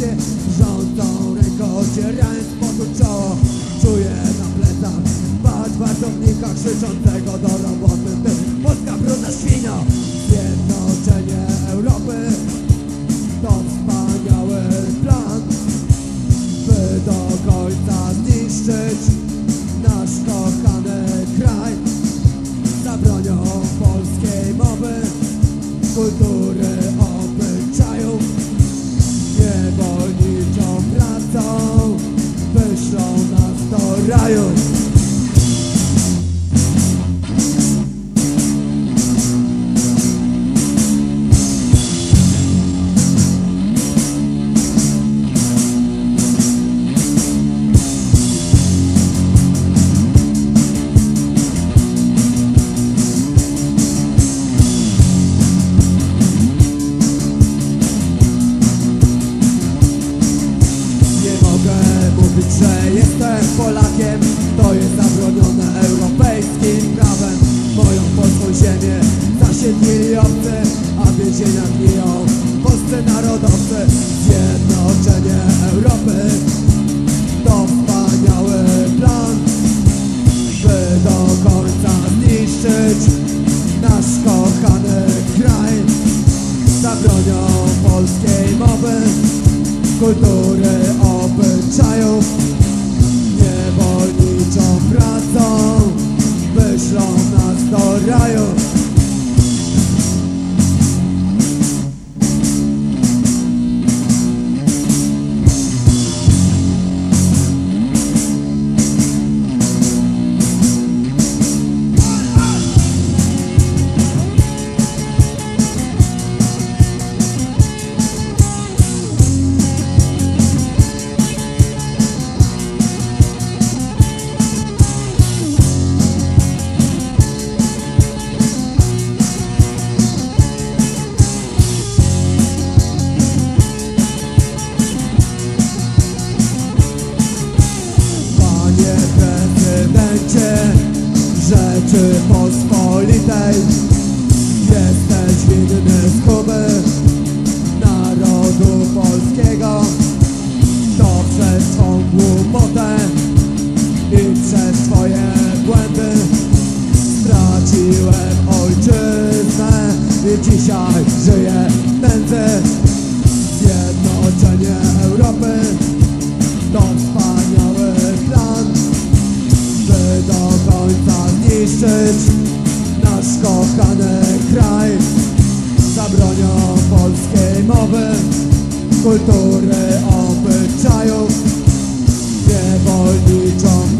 mieście Rządzą ręką ocierając potu czoło Czuję na plecach Patrz wartownika krzyczącego do roboty. Ty, Polska brudna świnio Zjednoczenie Europy To wspaniały plan By do końca zniszczyć Nasz kochany kraj. Za bronią polskiej mowy Kultury zniszczyć Nasz kochany kraj Za bronią polskiej mowy kultury, obyczajów Niewolniczą Rzeczypospolitej Jesteś winny zguby Narodu polskiego. To przez twą głupotę I przez twoje błędy Straciłem ojczyznę. I dzisiaj żyję w nędzy Zjednoczenie Europy. To wspaniały plan By do końca zniszczyć Nasz kochany kraj. Za bronią polskiej mowy Kultury, obyczajów. Niewolniczą